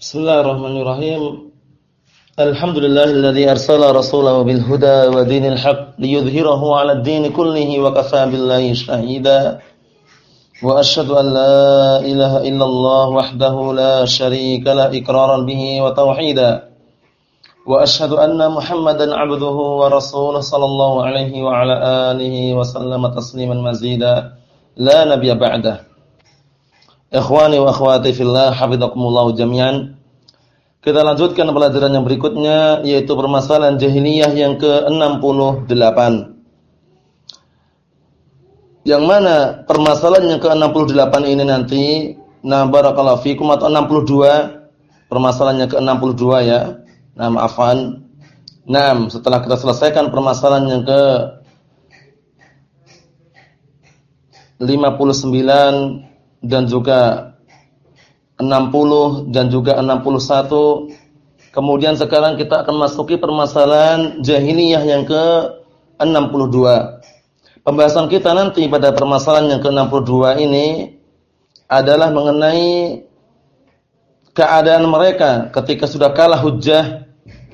Bismillahirrahmanirrahim. Alhamdulillahilladzi arsala rasulahu bil huda wa dinil haq liyudhhirahu 'ala ad-din kullihi wa kafaa billahi shahida. Wa asyhadu an la ilaha illallah wahdahu la syarika la iqraran bihi wa tauhida. Wa asyhadu anna Muhammadan 'abduhu wa rasuluhu sallallahu alaihi wa ala alihi wa sallama tasliman mazida. La nabiyya ba'dahu. Ikhwani wa akhwati fillah, hafizakumullah jami'an. Kita lanjutkan pelajaran yang berikutnya yaitu permasalahan jahiliyah yang ke-68. Yang mana permasalahan yang ke-68 ini nanti nah barakallahu fikum atau 62 permasalahannya ke-62 ya. Nah, maafan. Nah, setelah kita selesaikan permasalahan yang ke 59 dan juga 60 dan juga 61. Kemudian sekarang kita akan masuki permasalahan jahiliyah yang ke-62. Pembahasan kita nanti pada permasalahan yang ke-62 ini adalah mengenai keadaan mereka ketika sudah kalah hujjah,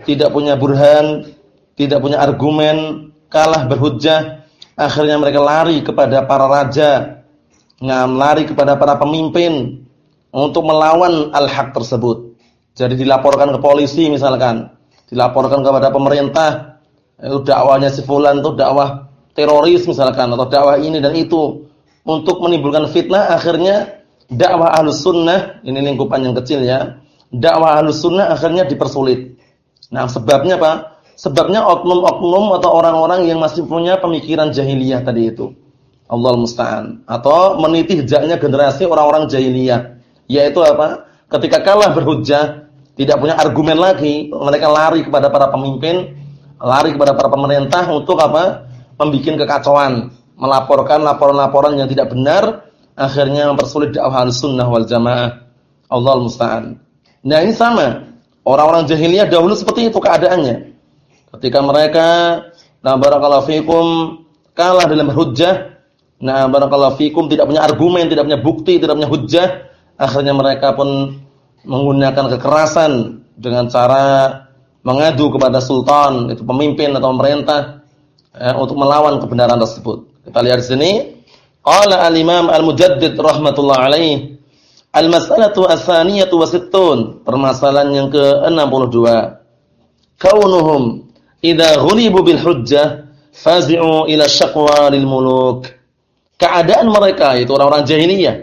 tidak punya burhan, tidak punya argumen, kalah berhujjah, akhirnya mereka lari kepada para raja, ngam lari kepada para pemimpin untuk melawan al-haq tersebut. Jadi dilaporkan ke polisi misalkan, dilaporkan kepada pemerintah, itu dakwahnya si fulan itu dakwah teroris misalkan atau dakwah ini dan itu untuk menimbulkan fitnah. Akhirnya dakwah ahlus sunnah ini lingkupan yang kecil ya dakwah ahlus sunnah akhirnya dipersulit. Nah sebabnya apa sebabnya oknum-oknum atau orang-orang yang masih punya pemikiran jahiliyah tadi itu Allah musta'an. Atau meniti jejaknya generasi orang-orang jahiliyah. Yaitu apa? Ketika kalah berhujjah, tidak punya argumen lagi, mereka lari kepada para pemimpin, lari kepada para pemerintah untuk apa? Membikin kekacauan, melaporkan laporan-laporan yang tidak benar, akhirnya mempersulit dakwah sunnah wal jamaah. Allah musta'an. Nah ini sama. Orang-orang jahiliyah dahulu seperti itu keadaannya. Ketika mereka, nah barakallahu fikum, kalah dalam hujjah, Nah, barakallahu fikum tidak punya argumen, tidak punya bukti, tidak punya hujjah, akhirnya mereka pun menggunakan kekerasan dengan cara mengadu kepada sultan, itu pemimpin atau pemerintah eh, untuk melawan kebenaran tersebut. Kita lihat di sini, qala al-Imam Al-Mujaddid rahimatullah alaih, al-mas'alatu ats-tsaniyatu wa sittun, permasalahan yang ke-62. Kaunuhum idza ghulibu bil hujjah fazi'u ila syaqwa lil muluk keadaan mereka itu orang-orang jahiliyah.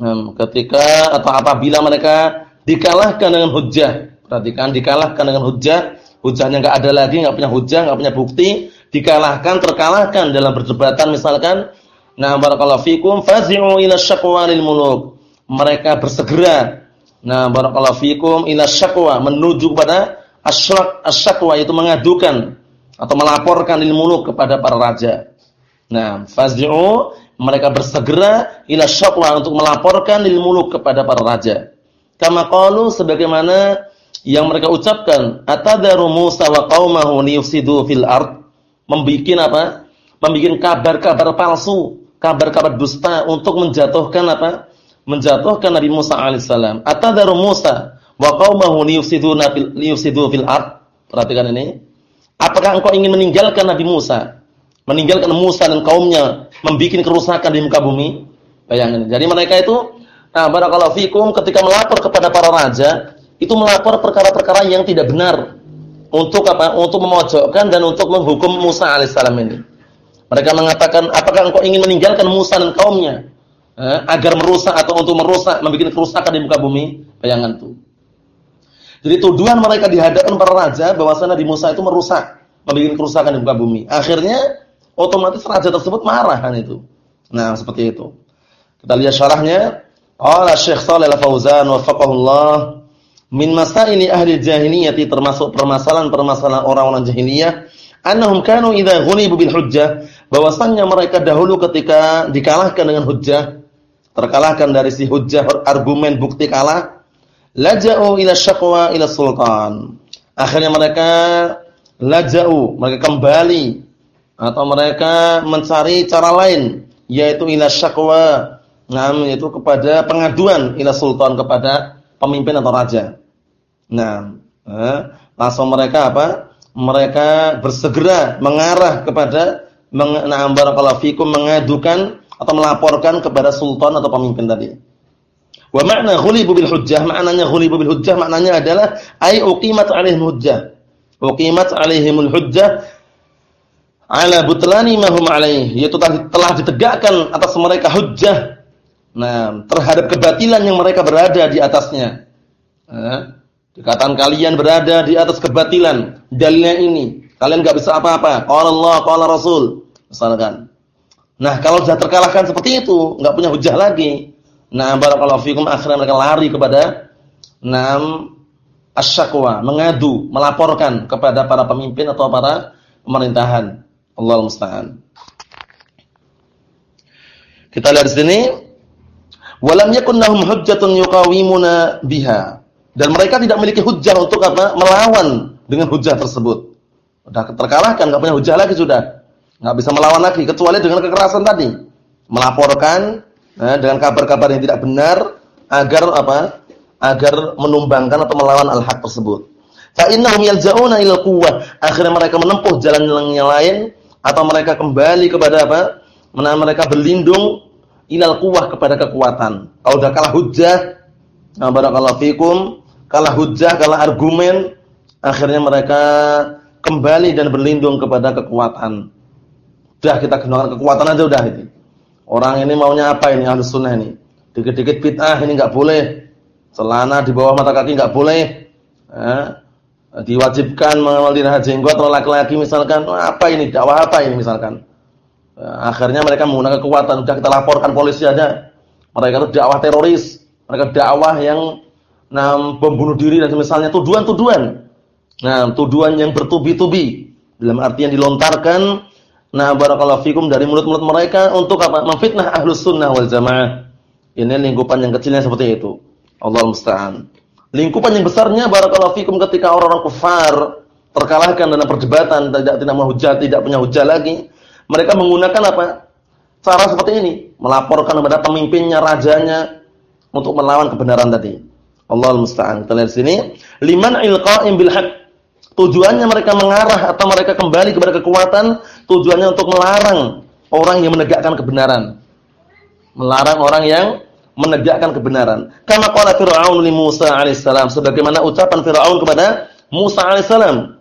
Hmm, ketika atau apabila mereka dikalahkan dengan hujjah, perhatikan dikalahkan dengan hujjah, hujjahnya enggak ada lagi, enggak punya hujjah, enggak punya bukti, dikalahkan, terkalahkan dalam perdebatan misalkan, nah barakallahu fikum fazi'u ila syaqwa lil muluk. Mereka bersegera nah barakallahu fikum ila syaqwa menuju kepada asyrak asyaqwa itu mengadukan atau melaporkan lil muluk kepada para raja. Nah, faz'u mereka bersegera ila syaqwa untuk melaporkan lil muluk kepada para raja. Kama qalu sebagaimana yang mereka ucapkan, atadaru Musa wa qaumahu liyufsidu fil ard, membikin apa? Membikin kabar-kabar palsu, kabar-kabar dusta untuk menjatuhkan apa? Menjatuhkan Nabi Musa alaihissalam. Atadaru Musa wa qaumahu liyufsiduna fil liyufsidu fil ard. Perhatikan ini. Apakah engkau ingin meninggalkan Nabi Musa meninggalkan Musa dan kaumnya membuat kerusakan di muka bumi. Bayangin. Jadi mereka itu nah barakallahu fikum ketika melapor kepada para raja, itu melapor perkara-perkara yang tidak benar. Untuk apa? Untuk memojokkan dan untuk menghukum Musa alaihissalam ini. Mereka mengatakan, apakah engkau ingin meninggalkan Musa dan kaumnya eh, agar merusak atau untuk merusak, membuat kerusakan di muka bumi? Bayangan tuh. Jadi tuduhan mereka dihadapkan para raja bahwasanya di Musa itu merusak, membuat kerusakan di muka bumi. Akhirnya otomatis raja tersebut marah kan itu. Nah, seperti itu. Kita lihat syarahnya. Qala Syekh Shalih Al-Fauzan wafaqahullah min masaili ahli jahiliyah termasuk permasalahan-permasalahan orang-orang jahiliyah annahum kanu idza ghulibu bil hujjah bahwasannya mereka dahulu ketika dikalahkan dengan hujjah terkalahkan dari si hujjah argumen bukti kalah laja'u ila syaqwa ila sultan akhirnya mereka laja'u mereka kembali atau mereka mencari cara lain yaitu ila syakwa ngam yaitu kepada pengaduan ila sultan kepada pemimpin atau raja Nah, eh, langsung mereka apa? Mereka bersegera mengarah kepada mengenam barakallahu mengadukan atau melaporkan kepada sultan atau pemimpin tadi. Wa makna ghulibu bil hujjah, maknanya ghulibu bil hujjah maknanya adalah ay uqimat alaihim hujjah. Uqimat alaihimul hujjah ala butlani ma hum yaitu telah ditegakkan atas mereka hujjah. Nah, terhadap kebatilan yang mereka berada di atasnya. Nah, dikatakan kalian berada di atas kebatilan, dalilnya ini. Kalian enggak bisa apa-apa. Qala Allah, qala Rasul. Misalkan. Nah, kalau sudah terkalahkan seperti itu, enggak punya hujjah lagi, Nah, barakallahu fikum akhirnya mereka lari kepada enam asyakwa, mengadu, melaporkan kepada para pemimpin atau para pemerintahan. Allah musta'an. Kita lihat di sini, walam yakun lahum hujjatun yuqawimuna biha. Dan mereka tidak memiliki hujjah untuk apa? Melawan dengan hujjah tersebut. Sudah terkalahkan, enggak punya hujjah lagi sudah. Enggak bisa melawan lagi kecuali dengan kekerasan tadi. Melaporkan nah, dengan kabar-kabar yang tidak benar agar apa? agar menumbangkan atau melawan al-haq tersebut. Fa innahum yalja'una ila quwwah. Akhirnya mereka menempuh jalan yang lain atau mereka kembali kepada apa? Mana mereka berlindung ilal quwwah kepada kekuatan. Kalau sudah kalah hujjah, nah barakallahu fikum, kalah hujjah, kalah argumen, akhirnya mereka kembali dan berlindung kepada kekuatan. Sudah kita gunakan kekuatan aja udah itu. Orang ini maunya apa ini ahli sunnah ini? Dikit-dikit bid'ah ini enggak boleh. Celana di bawah mata kaki enggak boleh. Eh, diwajibkan memelihara jenggot oleh laki-laki misalkan. Apa ini? Dakwah apa ini misalkan? Eh, akhirnya mereka menggunakan kekuatan. Sudah kita laporkan polisi aja. Mereka itu dakwah teroris. Mereka dakwah yang nah, membunuh diri dan misalnya tuduhan-tuduhan. Nah, tuduhan yang bertubi-tubi. Dalam arti yang dilontarkan Nah, barakallahu fikum dari mulut-mulut mereka untuk apa? Memfitnah ahlus sunnah wal jamaah. Ini lingkupan yang kecilnya seperti itu. Allah musta'an. Lingkupan yang besarnya barakallahu fikum ketika orang-orang kufar terkalahkan dalam perdebatan, tidak tidak mau hujah, tidak punya hujah lagi. Mereka menggunakan apa? Cara seperti ini, melaporkan kepada pemimpinnya, rajanya untuk melawan kebenaran tadi. Allah musta'an. Kita lihat sini, liman ilqa'im bil haqq Tujuannya mereka mengarah atau mereka kembali kepada kekuatan, tujuannya untuk melarang orang yang menegakkan kebenaran. Melarang orang yang menegakkan kebenaran. Kama qala Fir'aun li Musa alaihissalam, sebagaimana ucapan Fir'aun kepada Musa alaihissalam,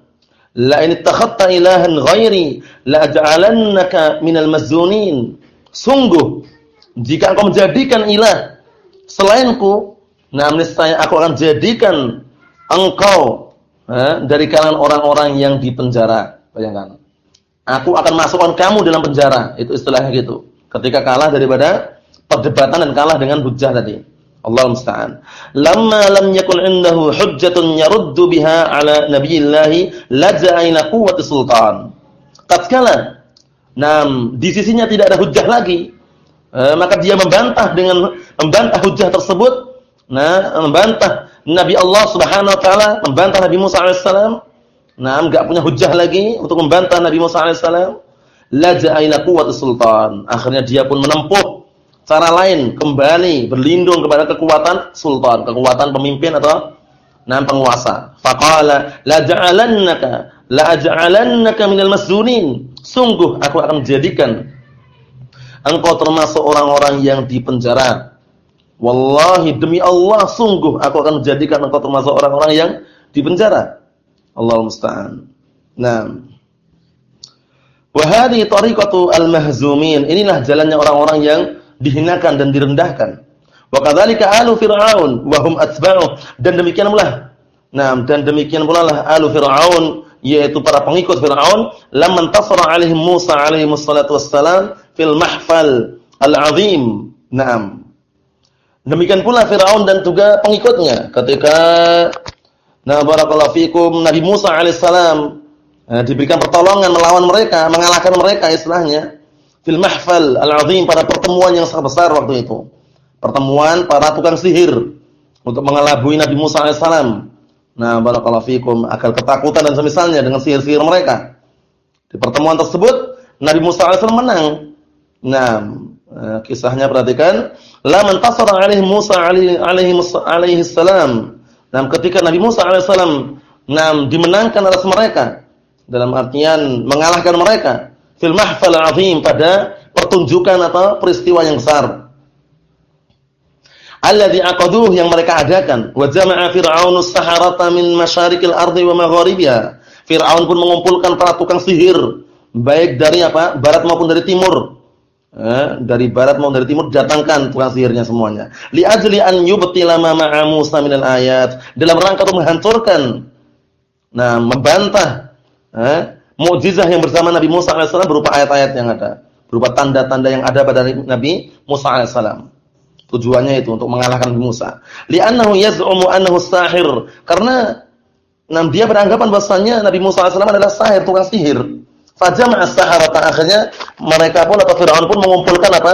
"La in ittakhadta ilahan ghairi la aj'alannaka minal mazzunin." Sungguh, jika engkau menjadikan ilah selainku, nah niscaya aku akan jadikan engkau dari kalangan orang-orang yang di penjara. Bayangkan. Aku akan masukkan kamu dalam penjara. Itu istilahnya gitu. Ketika kalah daripada perdebatan dan kalah dengan hujjah tadi. Allah musta'an. Lamma lam yakun indahu hujjatun yaruddu biha ala nabiyillahi laja'a ila quwwati sultan. Tatkala nam di sisinya tidak ada hujjah lagi, eh, maka dia membantah dengan membantah hujjah tersebut, nah membantah Nabi Allah Subhanahu wa taala membantah Nabi Musa alaihissalam. Nah, enggak punya hujah lagi untuk membantah Nabi Musa alaihissalam. Laja'a ila quwwati sultan. Akhirnya dia pun menempuh cara lain, kembali berlindung kepada kekuatan sultan, kekuatan pemimpin atau nah penguasa. Faqala la ja'alannaka la aj'alannaka minal masjunin. Sungguh aku akan menjadikan engkau termasuk orang-orang yang dipenjara Wallahi demi Allah sungguh aku akan menjadikan engkau termasuk orang-orang yang di penjara. Allah musta'an. Nah. Wa hadhihi tariqatu al-mahzumin. Inilah jalannya orang-orang yang dihinakan dan direndahkan. Wa kadzalika alu fir'aun wa hum. Dan demikian pula. Nah, dan demikian pula lah alu fir'aun yaitu para pengikut Firaun lam tasara alaihim Musa alaihi wassalatu wassalam fil mahfal al-azim. Naam. Demikian pula Firaun dan juga pengikutnya ketika Nah barakallahu fikum Nabi Musa alaihissalam eh, diberikan pertolongan melawan mereka, mengalahkan mereka istilahnya fil mahfal al-azim pada pertemuan yang sangat besar waktu itu. Pertemuan para tukang sihir untuk mengelabui Nabi Musa alaihissalam. Nah barakallahu fikum agar ketakutan dan semisalnya dengan sihir-sihir mereka. Di pertemuan tersebut Nabi Musa alaihissalam menang. Nah, Eh, kisahnya perhatikan, la man tasara alaihi Musa alaihi alaihi alaihi salam Nah, ketika Nabi Musa alaihissalam nah, dimenangkan atas mereka dalam artian mengalahkan mereka fil mahfal azim pada pertunjukan atau peristiwa yang besar. Alladhi aqaduh yang mereka adakan. Wa jama'a fir'aunus saharata min masyarikil ardi wa magharibiha. Fir'aun pun mengumpulkan para tukang sihir baik dari apa? barat maupun dari timur. Eh, dari barat maupun dari timur datangkan tukang sihirnya semuanya. Li ajli an yubtila ma ma'a Musa minal ayat. Dalam rangka untuk menghancurkan nah membantah eh, mukjizat yang bersama Nabi Musa alaihissalam berupa ayat-ayat yang ada, berupa tanda-tanda yang ada pada Nabi Musa alaihissalam. Tujuannya itu untuk mengalahkan Nabi Musa. Li'annahu yaz'umu annahu sahir. Karena nah, dia beranggapan bahwasanya Nabi Musa alaihissalam adalah sahir, tukang sihir. Fajama'a as-saharata akhirnya mereka pun atau Firaun pun mengumpulkan apa?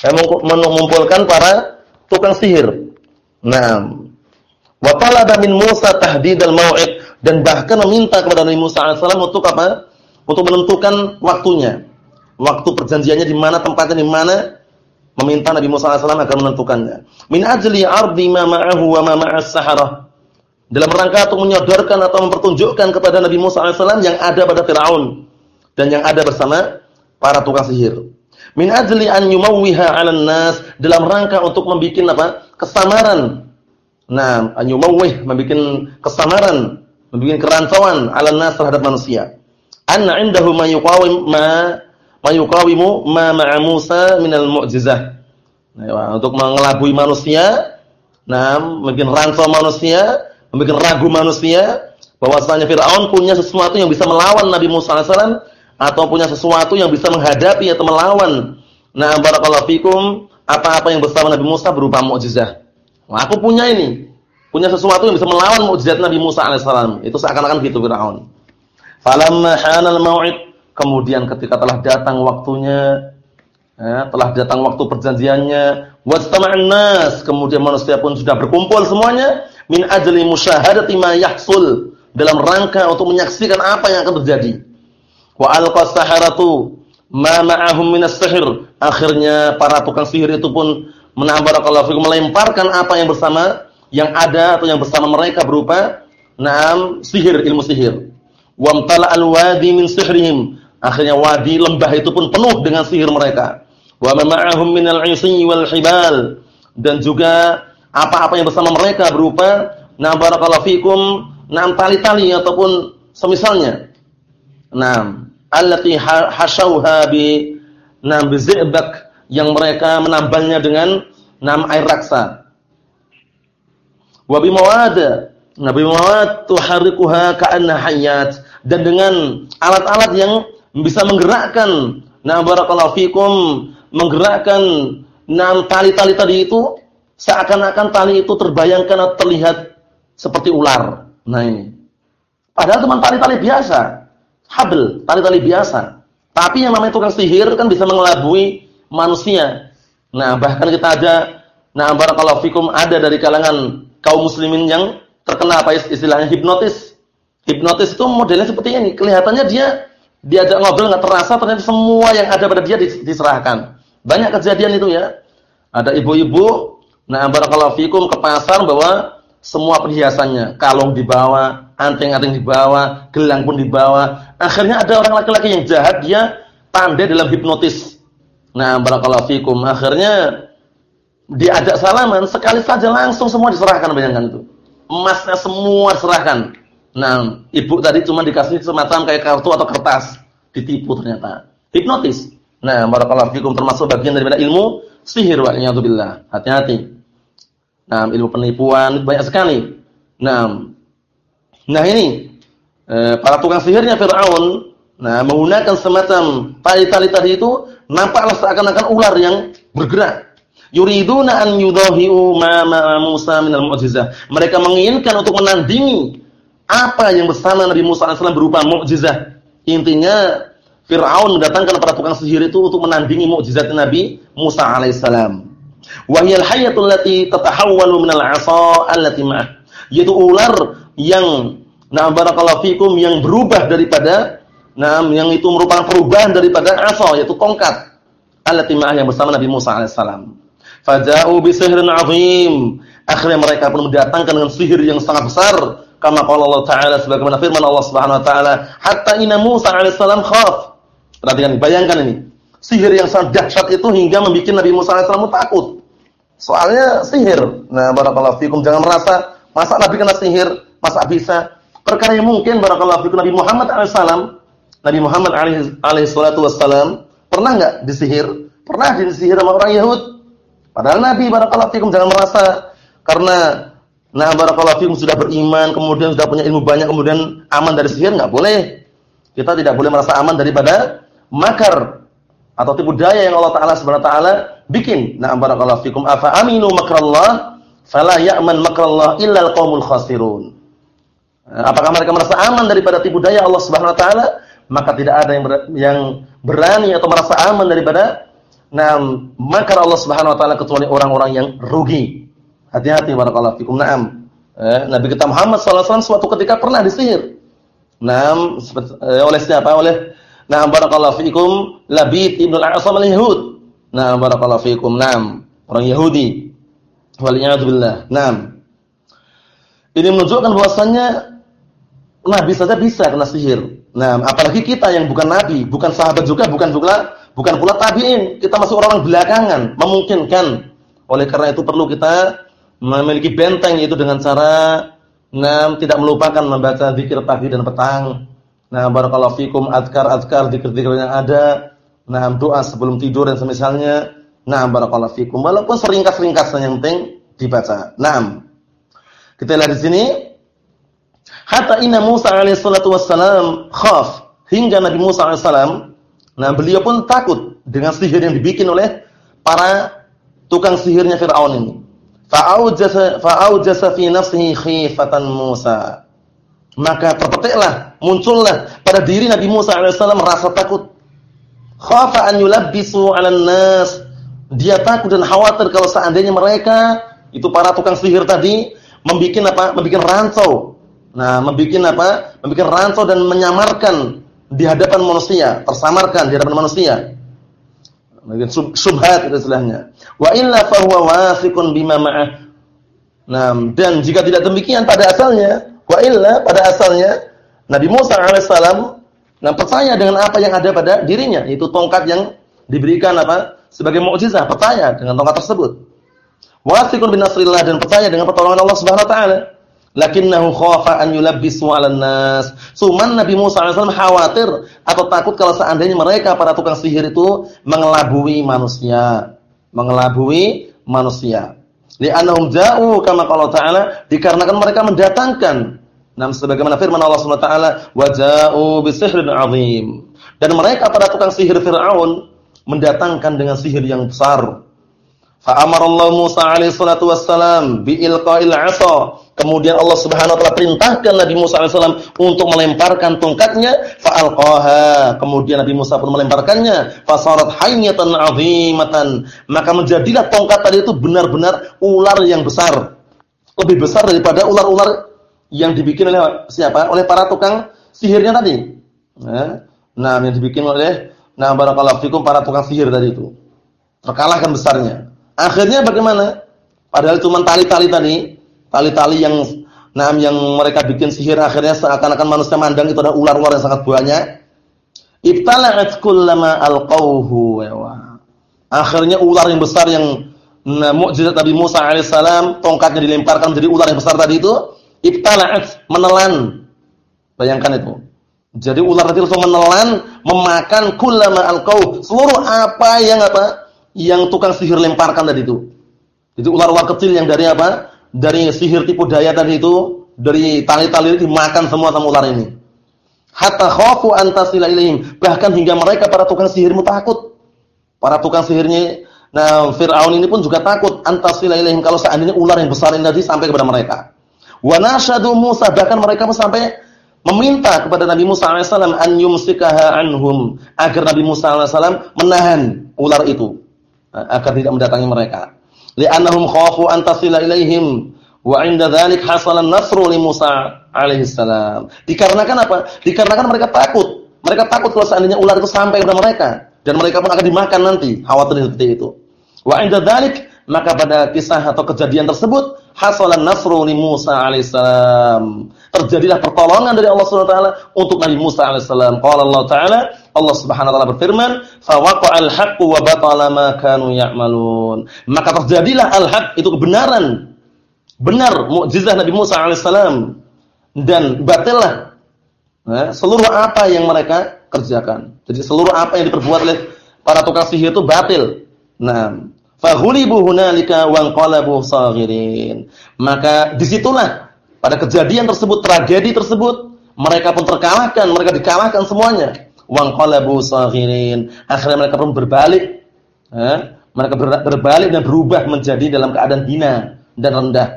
Ya, mengumpulkan para tukang sihir. Nah, wa talaba min Musa tahdidal mau'id dan bahkan meminta kepada Nabi Musa alaihissalam untuk apa? Untuk menentukan waktunya. Waktu perjanjiannya di mana, tempatnya di mana? Meminta Nabi Musa alaihissalam agar menentukannya. Min ajli ardi ma ma'ahu wa ma ma'as saharah. Dalam rangka untuk menyodorkan atau mempertunjukkan kepada Nabi Musa alaihissalam yang ada pada Firaun dan yang ada bersama para tukang sihir. Min ajli an yumawwiha 'alan nas dalam rangka untuk membuat apa? kesamaran. Nah, an yumawwih membuat kesamaran, membuat kerancauan 'alan nas terhadap manusia. Anna 'indahu ma yuqawim ma ma yuqawimu ma ma'a Musa minal mu'jizah. Nah, untuk mengelabui manusia, nah, membuat rancau manusia, membuat ragu manusia bahwasanya Firaun punya sesuatu yang bisa melawan Nabi Musa alaihi atau punya sesuatu yang bisa menghadapi atau melawan. Nah, barakallahu fikum, apa-apa yang bersama Nabi Musa berupa mukjizat. Wah, aku punya ini. Punya sesuatu yang bisa melawan mukjizat Nabi Musa alaihissalam. Itu seakan-akan gitu Firaun. Falamma hanal mau'id, kemudian ketika telah datang waktunya, ya, telah datang waktu perjanjiannya, wastama'an nas, kemudian manusia pun sudah berkumpul semuanya min ajli musyahadati ma yahsul dalam rangka untuk menyaksikan apa yang akan terjadi. Wa alqa saharatu ma ma'ahum minas sihir. Akhirnya para tukang sihir itu pun menambarakallahu fikum melemparkan apa yang bersama yang ada atau yang bersama mereka berupa naam sihir ilmu sihir. Wa amtala al-wadi min sihrihim. Akhirnya wadi lembah itu pun penuh dengan sihir mereka. Wa ma ma'ahum minal 'isyi wal hibal. Dan juga apa-apa yang bersama mereka berupa naam barakallahu fikum naam tali-tali ataupun semisalnya. Naam allati hasyauha bi nam bizibak yang mereka menambalnya dengan nam air raksa. Wa bi mawad nabi mawad tuharrikuha ka'anna hayat dan dengan alat-alat yang bisa menggerakkan nah barakallahu fikum menggerakkan nam tali-tali tadi itu seakan-akan tali itu terbayangkan atau terlihat seperti ular. Nah ini. Padahal cuma tali-tali biasa habl, tali-tali biasa. Tapi yang namanya tukang sihir kan bisa mengelabui manusia. Nah, bahkan kita ada nah barakallahu fikum ada dari kalangan kaum muslimin yang terkena apa istilahnya hipnotis. Hipnotis itu modelnya seperti ini. Kelihatannya dia diajak ngobrol nggak terasa ternyata semua yang ada pada dia diserahkan. Banyak kejadian itu ya. Ada ibu-ibu nah barakallahu fikum ke pasar bawa semua perhiasannya, kalung dibawa, anting-anting dibawa, gelang pun dibawa. Akhirnya ada orang laki-laki yang jahat, dia pandai dalam hipnotis. Nah, barakallahu fikum. Akhirnya diajak salaman, sekali saja langsung semua diserahkan bayangkan itu. Emasnya semua diserahkan. Nah, ibu tadi cuma dikasih semacam kayak kartu atau kertas, ditipu ternyata. Hipnotis. Nah, barakallahu fikum termasuk bagian daripada ilmu sihir wa billah. Hati-hati. Nah, ilmu penipuan banyak sekali. Nah, nah ini eh, para tukang sihirnya Firaun, nah menggunakan semacam tali-tali tadi itu nampaklah seakan-akan ular yang bergerak. Yuriduna an yudahiu ma ma Musa minal mu'jizah. Mereka menginginkan untuk menandingi apa yang bersama Nabi Musa AS berupa mukjizat. Intinya Fir'aun mendatangkan para tukang sihir itu untuk menandingi mukjizat Nabi Musa alaihissalam. Wahyal hayatul lati tatahawwalu minal 'asa allati ma'ah. Yaitu ular yang nah barakallahu fikum yang berubah daripada nah yang itu merupakan perubahan daripada 'asa yaitu tongkat allati ma'ah yang bersama Nabi Musa alaihissalam. Faja'u bi sihrin 'azim. Akhirnya mereka pun mendatangkan dengan sihir yang sangat besar. Kama qala Allah Ta'ala sebagaimana firman Allah Subhanahu wa taala, "Hatta inna Musa alaihissalam khaf." Perhatikan, bayangkan ini. Sihir yang sangat dahsyat itu hingga membuat Nabi Musa alaihissalam takut. Soalnya sihir. Nah, barakallahu fikum jangan merasa masa Nabi kena sihir, masa bisa. Perkara yang mungkin barakallahu fikum Nabi Muhammad alaihissalam, Nabi Muhammad alaihi salatu wassalam pernah enggak disihir? Pernah disihir sama orang Yahud. Padahal Nabi barakallahu fikum jangan merasa karena nah barakallahu fikum sudah beriman, kemudian sudah punya ilmu banyak, kemudian aman dari sihir enggak boleh. Kita tidak boleh merasa aman daripada makar atau tipu daya yang Allah Taala Subhanahu taala bikin. Nah, barakallahu fikum afa aminu makrallah fala ya'man makrallah illa alqaumul khasirun. Apakah mereka merasa aman daripada tipu daya Allah Subhanahu wa taala? Maka tidak ada yang berani atau merasa aman daripada nah makar Allah Subhanahu wa taala kecuali orang-orang yang rugi. Hati-hati barakallahu fikum. Naam. Eh, Nabi kita Muhammad sallallahu alaihi suatu ketika pernah disihir. Naam, eh, oleh siapa? Oleh Nah, barakallahu fikum Labid ibn al-A'sam al-Yahud. Nah, barakallahu fikum. Naam, orang Yahudi. Waliyadu billah. Naam. Ini menunjukkan bahwasannya nabi saja bisa kena sihir. Nah, apalagi kita yang bukan nabi, bukan sahabat juga, bukan juga bukan pula tabi'in. Kita masuk orang belakangan, memungkinkan. Oleh karena itu perlu kita memiliki benteng itu dengan cara nah, tidak melupakan membaca zikir pagi dan petang Nah, barakallahu fikum azkar-azkar zikir-zikir yang ada. Nah, doa sebelum tidur dan semisalnya. Nah, barakallahu fikum. Walaupun seringkas-ringkas yang penting dibaca. Naam. Kita lihat di sini. Hatta inna Musa alaihi salatu wassalam khaf. Hingga Nabi Musa alaihi salam, nah beliau pun takut dengan sihir yang dibikin oleh para tukang sihirnya Firaun ini. Fa'aujasa fa'aujasa fi nafsihi khifatan Musa maka terpetiklah, muncullah pada diri Nabi Musa alaihissalam rasa takut. Khafa an yulabbisu 'alan nas. Dia takut dan khawatir kalau seandainya mereka itu para tukang sihir tadi membuat apa? Membuat rancau. Nah, membuat apa? Membuat rancau dan menyamarkan di hadapan manusia, tersamarkan di hadapan manusia. Mungkin subhat itu istilahnya. Wa illa fa huwa wasiqun bima ma'ah. Nah, dan jika tidak demikian pada asalnya Wa illa pada asalnya Nabi Musa alaihissalam nah percaya dengan apa yang ada pada dirinya, yaitu tongkat yang diberikan apa? sebagai mukjizat, percaya dengan tongkat tersebut. Wasiqun bin nasrillah dan percaya dengan pertolongan Allah Subhanahu wa taala. Lakinnahu khafa an yulabbisu 'alan nas. Suman Nabi Musa alaihissalam khawatir atau takut kalau seandainya mereka para tukang sihir itu mengelabui manusia, mengelabui manusia. Li'annahum ja'u kama qala ta'ala dikarenakan mereka mendatangkan Nah, sebagaimana firman Allah Subhanahu wa taala, "Wa ja'u bisihrin 'adzim." Dan mereka para tukang sihir Firaun mendatangkan dengan sihir yang besar. Fa amara Allah Musa alaihi salatu wassalam bi ilqa'il 'asa. Kemudian Allah Subhanahu wa taala perintahkan Nabi Musa alaihi untuk melemparkan tongkatnya, fa alqaha. Kemudian Nabi Musa pun melemparkannya, fa sarat hayyatan 'azimatan. Maka menjadilah tongkat tadi itu benar-benar ular yang besar. Lebih besar daripada ular-ular yang dibikin oleh siapa? Oleh para tukang sihirnya tadi. Nah, nah yang dibikin oleh nah barakallahu fikum para tukang sihir tadi itu. Terkalahkan besarnya. Akhirnya bagaimana? Padahal cuma tali-tali tadi, tali-tali yang nah yang mereka bikin sihir akhirnya seakan-akan manusia mandang itu ada ular-ular yang sangat banyak. Ibtala'at kullama alqauhu wa Akhirnya ular yang besar yang nah, mukjizat Nabi Musa alaihissalam tongkatnya dilemparkan jadi ular yang besar tadi itu ibtala'at menelan. Bayangkan itu. Jadi ular kecil itu menelan, memakan kullama alqau, seluruh apa yang apa? Yang tukang sihir lemparkan tadi itu. Jadi ular-ular kecil yang dari apa? Dari sihir tipu daya tadi itu, dari tali-tali dimakan semua sama ular ini. Hatta khafu an tasila ilaihim, bahkan hingga mereka para tukang sihirmu takut. Para tukang sihirnya Nah, Firaun ini pun juga takut antasila ilaihim kalau seandainya ular yang besar ini tadi sampai kepada mereka. Wa nasyadu Musa bahkan mereka pun sampai meminta kepada Nabi Musa alaihissalam an yumsikaha anhum agar Nabi Musa alaihissalam menahan ular itu agar tidak mendatangi mereka. Li'annahum khafu an tasila ilaihim wa 'inda dzalik hasala nasru li Musa alaihissalam. Dikarenakan apa? Dikarenakan mereka takut. Mereka takut kalau seandainya ular itu sampai kepada mereka dan mereka pun akan dimakan nanti. Khawatir seperti itu. Wa 'inda dzalik Maka pada kisah atau kejadian tersebut hasalan nasru li Musa alaihissalam. Terjadilah pertolongan dari Allah Subhanahu wa taala untuk Nabi Musa alaihissalam. Qala Allah taala, Allah Subhanahu wa taala berfirman, "Fa waqa'al haqqu wa batala ma kanu ya'malun." Maka terjadilah al-haq itu kebenaran. Benar mukjizat Nabi Musa alaihissalam dan batillah nah, seluruh apa yang mereka kerjakan. Jadi seluruh apa yang diperbuat oleh para tukang sihir itu batil. Nah, Fahulibu hunalika wanqalabu saghirin. Maka di situlah pada kejadian tersebut, tragedi tersebut, mereka pun terkalahkan, mereka dikalahkan semuanya. Wanqalabu saghirin. Akhirnya mereka pun berbalik. Eh? Mereka berbalik dan berubah menjadi dalam keadaan hina dan rendah.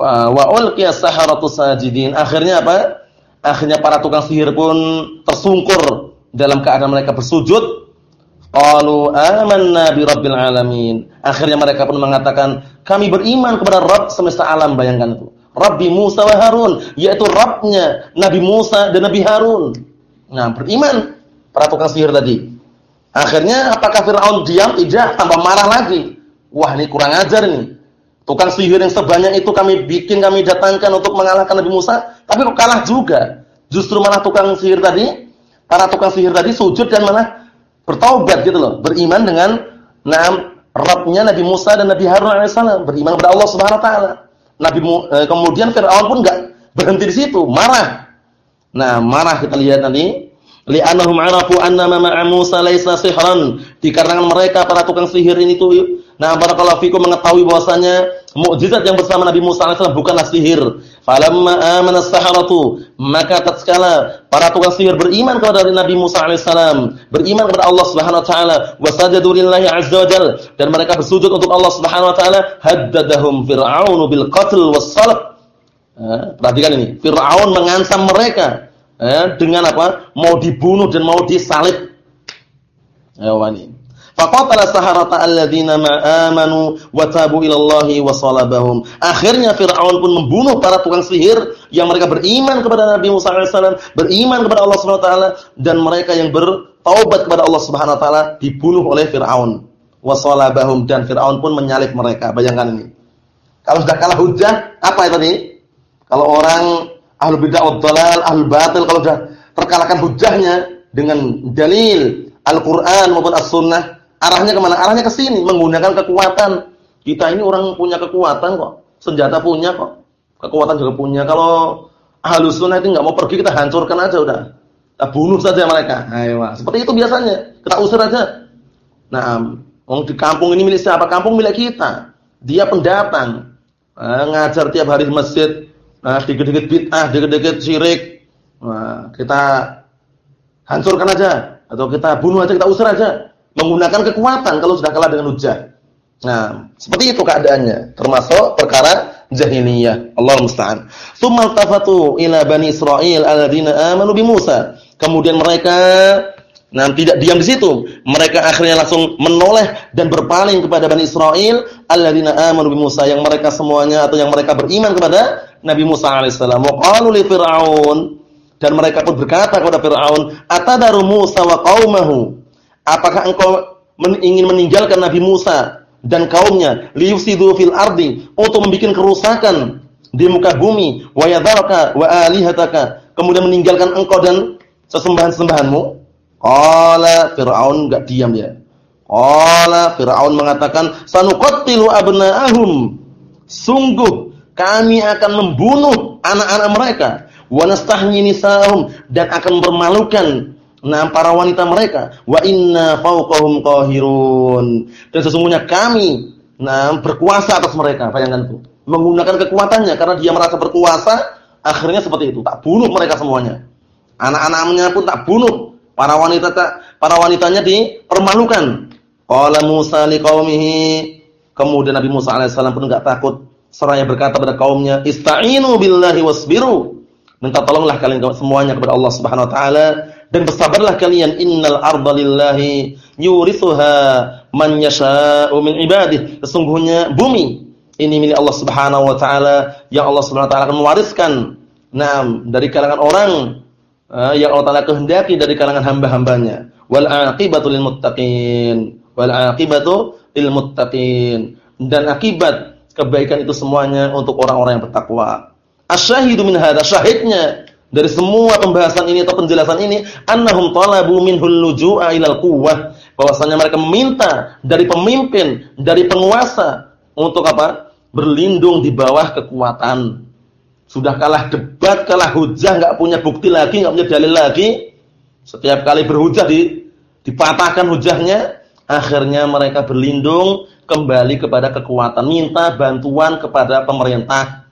Wa ulqiya saharatu sajidin. Akhirnya apa? Akhirnya para tukang sihir pun tersungkur dalam keadaan mereka bersujud Qalu amanna bi rabbil alamin. Akhirnya mereka pun mengatakan, kami beriman kepada Rabb semesta alam, bayangkan itu. Rabbi Musa wa Harun, yaitu Rabbnya Nabi Musa dan Nabi Harun. Nah, beriman para tukang sihir tadi. Akhirnya apakah Firaun diam? Tidak, tambah marah lagi. Wah, ini kurang ajar nih. Tukang sihir yang sebanyak itu kami bikin, kami datangkan untuk mengalahkan Nabi Musa, tapi kok kalah juga. Justru malah tukang sihir tadi, para tukang sihir tadi sujud dan malah bertaubat gitu loh, beriman dengan nam Rabbnya Nabi Musa dan Nabi Harun alaihissalam, beriman kepada Allah Subhanahu wa taala. Nabi eh, kemudian Firaun pun enggak berhenti di situ, marah. Nah, marah kita lihat nanti. Li'annahum 'arafu anna ma ma'a Musa laisa sihran. Dikarenakan mereka para tukang sihir ini tuh Nah, barakallahu fikum mengetahui bahwasanya mukjizat yang bersama Nabi Musa alaihi bukanlah sihir. Falamma amana as-saharatu, maka tatkala para tukang sihir beriman kepada Nabi Musa alaihissalam, beriman kepada Allah Subhanahu wa taala, wasajadu lillahi azza wajal dan mereka bersujud untuk Allah Subhanahu wa taala, haddadahum fir'aun bil qatl was salb. perhatikan ini, Firaun mengancam mereka eh, dengan apa? Mau dibunuh dan mau disalib. Ya, ini. Faqatala saharata alladzina ma amanu wa tabu ila wa. Akhirnya Firaun pun membunuh para tukang sihir yang mereka beriman kepada Nabi Musa alaihissalam, beriman kepada Allah Subhanahu wa taala dan mereka yang bertaubat kepada Allah Subhanahu wa taala dibunuh oleh Firaun. Wa salabahum dan Firaun pun menyalib mereka. Bayangkan ini. Kalau sudah kalah hujah, apa itu nih? Kalau orang ahlu bid'ah wad dalal, ahlu batil kalau sudah terkalahkan hujahnya dengan dalil Al-Qur'an maupun As-Sunnah, Arahnya ke mana? Arahnya ke sini, menggunakan kekuatan. Kita ini orang punya kekuatan kok. Senjata punya kok. Kekuatan juga punya. Kalau halus sunnah itu nggak mau pergi, kita hancurkan aja udah. Kita bunuh saja mereka. Ayo, seperti itu biasanya. Kita usir aja. Nah, orang di kampung ini milik siapa? Kampung milik kita. Dia pendatang. Nah, ngajar tiap hari di masjid. Nah, dikit-dikit bid'ah, dikit-dikit syirik. Nah, kita hancurkan aja atau kita bunuh aja, kita usir aja menggunakan kekuatan kalau sudah kalah dengan hujah. Nah, seperti itu keadaannya, termasuk perkara jahiliyah. Allah musta'an. Tsumma tafatu ila bani Israil alladziina amanu bi Musa. Kemudian mereka nah tidak diam di situ. Mereka akhirnya langsung menoleh dan berpaling kepada Bani Israel alladzina amanu bi Musa yang mereka semuanya atau yang mereka beriman kepada Nabi Musa alaihissalam. Wa qalu li Fir'aun. Dan mereka pun berkata kepada Firaun, "Atadaru Musa wa qaumahu? Apakah engkau ingin meninggalkan Nabi Musa dan kaumnya? Liyufsidu fil ardi untuk membuat kerusakan di muka bumi. Wa yadharaka wa alihataka kemudian meninggalkan engkau dan sesembahan-sembahanmu qala fir'aun enggak diam ya. Qala fir'aun mengatakan sanuqattilu abna'ahum. Sungguh kami akan membunuh anak-anak mereka. Wa nastahyi nisahum dan akan mempermalukan nah para wanita mereka. Wa inna fawqahum qahirun. Dan sesungguhnya kami nah berkuasa atas mereka bayangkan itu menggunakan kekuatannya karena dia merasa berkuasa akhirnya seperti itu. Tak bunuh mereka semuanya. Anak-anaknya pun tak bunuh para wanita para wanitanya dipermalukan. Qala Musa liqaumihi kemudian Nabi Musa alaihissalam pun enggak takut. Seraya berkata kepada kaumnya ista'inu billahi wasbiru. Minta tolonglah kalian semuanya kepada Allah Subhanahu wa taala. Dan bersabarlah kalian innal arda lillahi yurithuha man yasha'u min ibadihi sesungguhnya bumi ini milik Allah Subhanahu wa taala yang Allah Subhanahu wa taala akan mewariskan. Naam dari kalangan orang yang Allah taala kehendaki dari kalangan hamba-hambanya. Wal aqibatu lil muttaqin. Wal 'aqibatu lil muttaqin. Dan akibat kebaikan itu semuanya untuk orang-orang yang bertakwa. Asyahidu min hadza syahidnya dari semua pembahasan ini atau penjelasan ini annahum talabu minhul luju'a ilal quwwah. Bahwasanya mereka meminta dari pemimpin dari penguasa untuk apa? Berlindung di bawah kekuatan sudah kalah debat kalah hujah nggak punya bukti lagi nggak punya dalil lagi setiap kali berhujah di dipatahkan hujahnya akhirnya mereka berlindung kembali kepada kekuatan minta bantuan kepada pemerintah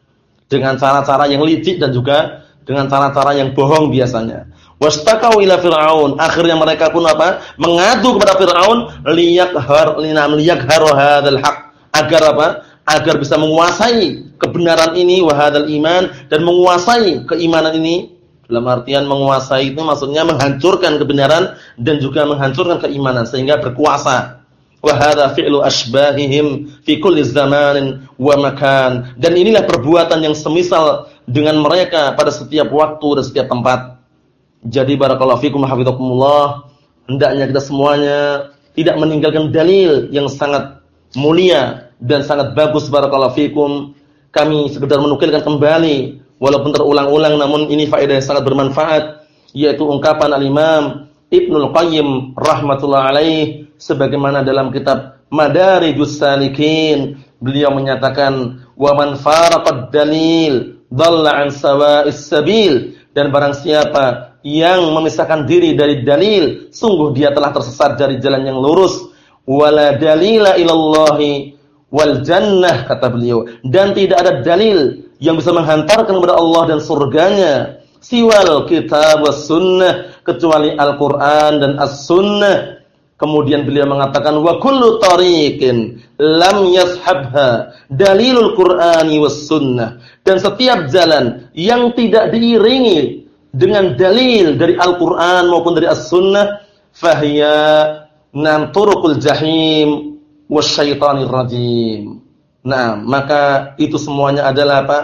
dengan cara-cara yang licik dan juga dengan cara-cara yang bohong biasanya. Wastaqau ila Fir'aun. Akhirnya mereka pun apa? Mengadu kepada Fir'aun liyakhar linam liyakhar hadzal haq. Agar apa? Agar bisa menguasai kebenaran ini wa hadzal iman dan menguasai keimanan ini. Dalam artian menguasai itu maksudnya menghancurkan kebenaran dan juga menghancurkan keimanan sehingga berkuasa. Wa hadza fi'lu asbahihim fi kulli zamanin wa makan. Dan inilah perbuatan yang semisal dengan mereka pada setiap waktu dan setiap tempat. Jadi barakallahu fikum hafizakumullah, hendaknya kita semuanya tidak meninggalkan dalil yang sangat mulia dan sangat bagus barakallahu fikum. Kami sekedar menukilkan kembali walaupun terulang-ulang namun ini faedah yang sangat bermanfaat yaitu ungkapan al-Imam Ibnul Qayyim rahmatullah alaih sebagaimana dalam kitab Madarijus Salikin. Beliau menyatakan wa man faraqad dalil dhalla an sawa'is sabil. Dan barang siapa yang memisahkan diri dari dalil sungguh dia telah tersesat dari jalan yang lurus. Wala dalila ilallahi wal jannah kata beliau. Dan tidak ada dalil yang bisa menghantarkan kepada Allah dan surganya siwal kitab was sunnah kecuali Al-Qur'an dan As-Sunnah. Kemudian beliau mengatakan wa kullu tariqin lam yashabha dalilul Qur'ani was sunnah. Dan setiap jalan yang tidak diiringi dengan dalil dari Al-Qur'an maupun dari As-Sunnah fahiya nam turuqul jahim wasyaitonir rajim. Nah, maka itu semuanya adalah apa?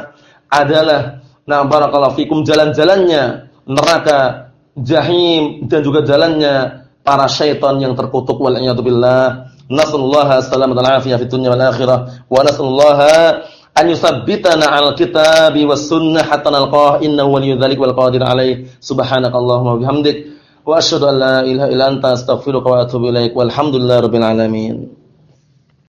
Adalah nah barakallahu fikum jalan-jalannya neraka jahim dan juga jalannya para syaitan yang terkutuk wal billah. Nasallallahu salamatan afiyah fid dunya wal akhirah wa nasallallahu an yusabbitana 'alal kitabi was sunnah hatta nalqah innahu waliyyu dzalik wal qadir 'alaih. Subhanakallahumma wa bihamdik wa asyhadu an la ilaha illa anta astaghfiruka wa atubu ilaik. Walhamdulillahirabbil alamin.